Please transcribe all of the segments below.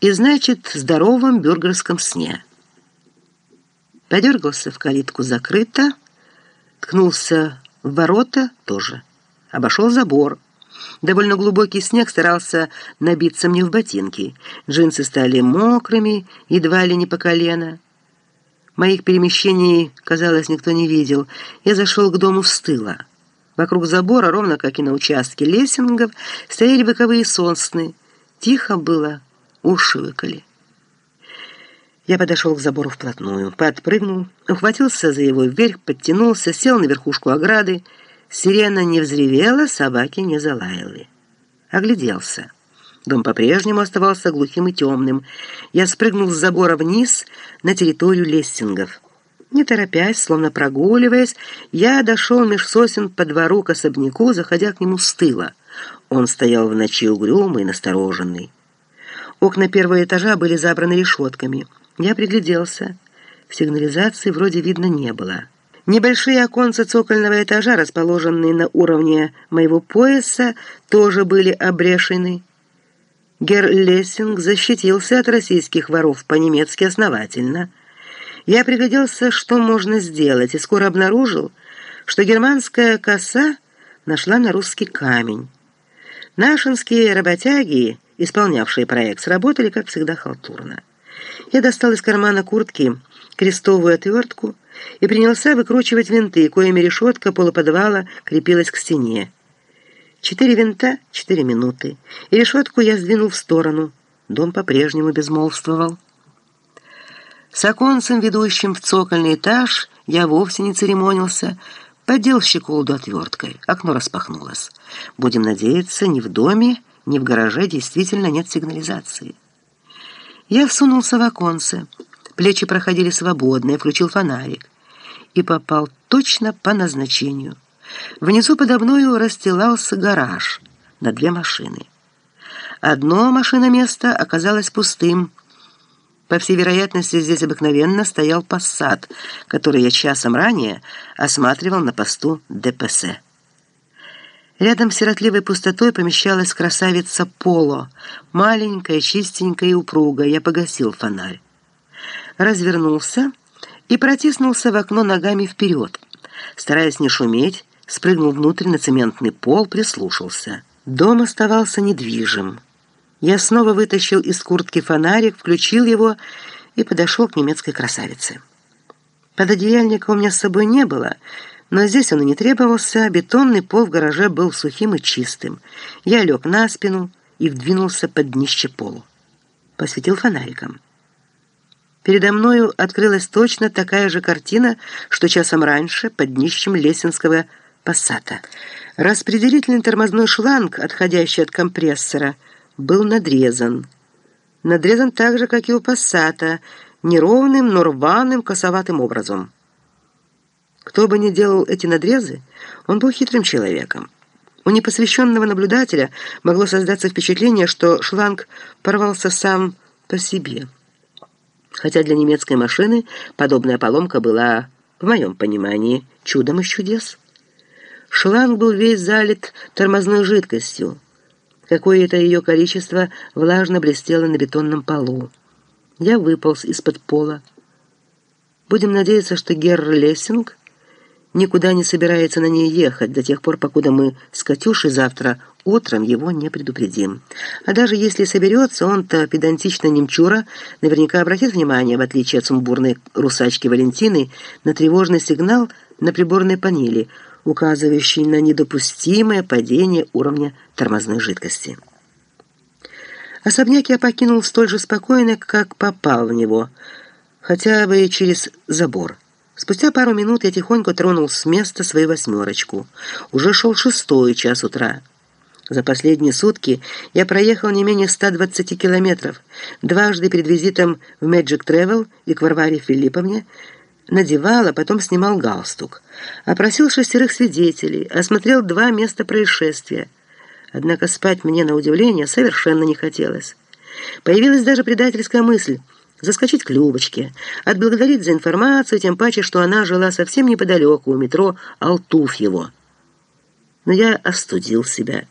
и, значит, здоровом бюргерском сне. Подергался в калитку закрыто, ткнулся в ворота тоже, обошел забор. Довольно глубокий снег старался набиться мне в ботинки. Джинсы стали мокрыми, едва ли не по колено. Моих перемещений, казалось, никто не видел. Я зашел к дому с тыла. Вокруг забора, ровно как и на участке лесингов, стояли боковые сосны. Тихо было, уши выколи. Я подошел к забору вплотную, подпрыгнул, ухватился за его вверх, подтянулся, сел на верхушку ограды. Сирена не взревела, собаки не залаяли. Огляделся. Дом по-прежнему оставался глухим и темным. Я спрыгнул с забора вниз на территорию лестингов. Не торопясь, словно прогуливаясь, я дошел меж сосен по двору к особняку, заходя к нему с тыла. Он стоял в ночи угрюмый, настороженный. Окна первого этажа были забраны решетками. Я пригляделся. Сигнализации вроде видно не было. Небольшие оконца цокольного этажа, расположенные на уровне моего пояса, тоже были обрешены. Герр Лессинг защитился от российских воров по-немецки основательно. Я пригляделся, что можно сделать, и скоро обнаружил, что германская коса нашла на русский камень. Нашинские работяги исполнявшие проект, сработали, как всегда, халтурно. Я достал из кармана куртки крестовую отвертку и принялся выкручивать винты, коими решетка полуподвала крепилась к стене. Четыре винта, четыре минуты, и решетку я сдвинул в сторону. Дом по-прежнему безмолвствовал. С оконцем, ведущим в цокольный этаж, я вовсе не церемонился, поддел щеколду отверткой. Окно распахнулось. Будем надеяться, не в доме, ни в гараже действительно нет сигнализации. Я всунулся в оконце. Плечи проходили свободно, я включил фонарик и попал точно по назначению. Внизу подо мною расстилался гараж на две машины. Одно машиноместо оказалось пустым. По всей вероятности, здесь обыкновенно стоял пассат, который я часом ранее осматривал на посту ДПС. Рядом с сиротливой пустотой помещалась красавица Поло, маленькая, чистенькая и упругая. Я погасил фонарь. Развернулся и протиснулся в окно ногами вперед. Стараясь не шуметь, спрыгнул внутрь на цементный пол, прислушался. Дом оставался недвижим. Я снова вытащил из куртки фонарик, включил его и подошел к немецкой красавице. Пододеяльника у меня с собой не было — но здесь он и не требовался, бетонный пол в гараже был сухим и чистым. Я лег на спину и вдвинулся под днище полу. Посветил фонариком. Передо мною открылась точно такая же картина, что часом раньше под днищем Лесинского пассата. Распределительный тормозной шланг, отходящий от компрессора, был надрезан. Надрезан так же, как и у пассата, неровным, но рваным, косоватым образом. Кто бы ни делал эти надрезы, он был хитрым человеком. У непосвященного наблюдателя могло создаться впечатление, что шланг порвался сам по себе. Хотя для немецкой машины подобная поломка была, в моем понимании, чудом из чудес. Шланг был весь залит тормозной жидкостью. Какое-то ее количество влажно блестело на бетонном полу. Я выполз из-под пола. Будем надеяться, что Герр Лессинг никуда не собирается на ней ехать до тех пор, покуда мы с Катюшей завтра утром его не предупредим. А даже если соберется, он-то педантично немчура наверняка обратит внимание, в отличие от сумбурной русачки Валентины, на тревожный сигнал на приборной панели, указывающий на недопустимое падение уровня тормозной жидкости. Особняк я покинул столь же спокойно, как попал в него, хотя бы через забор. Спустя пару минут я тихонько тронул с места свою восьмерочку. Уже шел шестой час утра. За последние сутки я проехал не менее 120 километров. Дважды перед визитом в Magic Travel и к Варваре Филипповне надевал, а потом снимал галстук. Опросил шестерых свидетелей, осмотрел два места происшествия. Однако спать мне, на удивление, совершенно не хотелось. Появилась даже предательская мысль — заскочить к Любочке, отблагодарить за информацию, тем паче, что она жила совсем неподалеку у метро Алтуфьево. Но я остудил себя.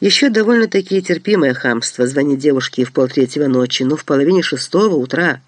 Еще довольно-таки терпимое хамство звонить девушке в полтретьего ночи, но в половине шестого утра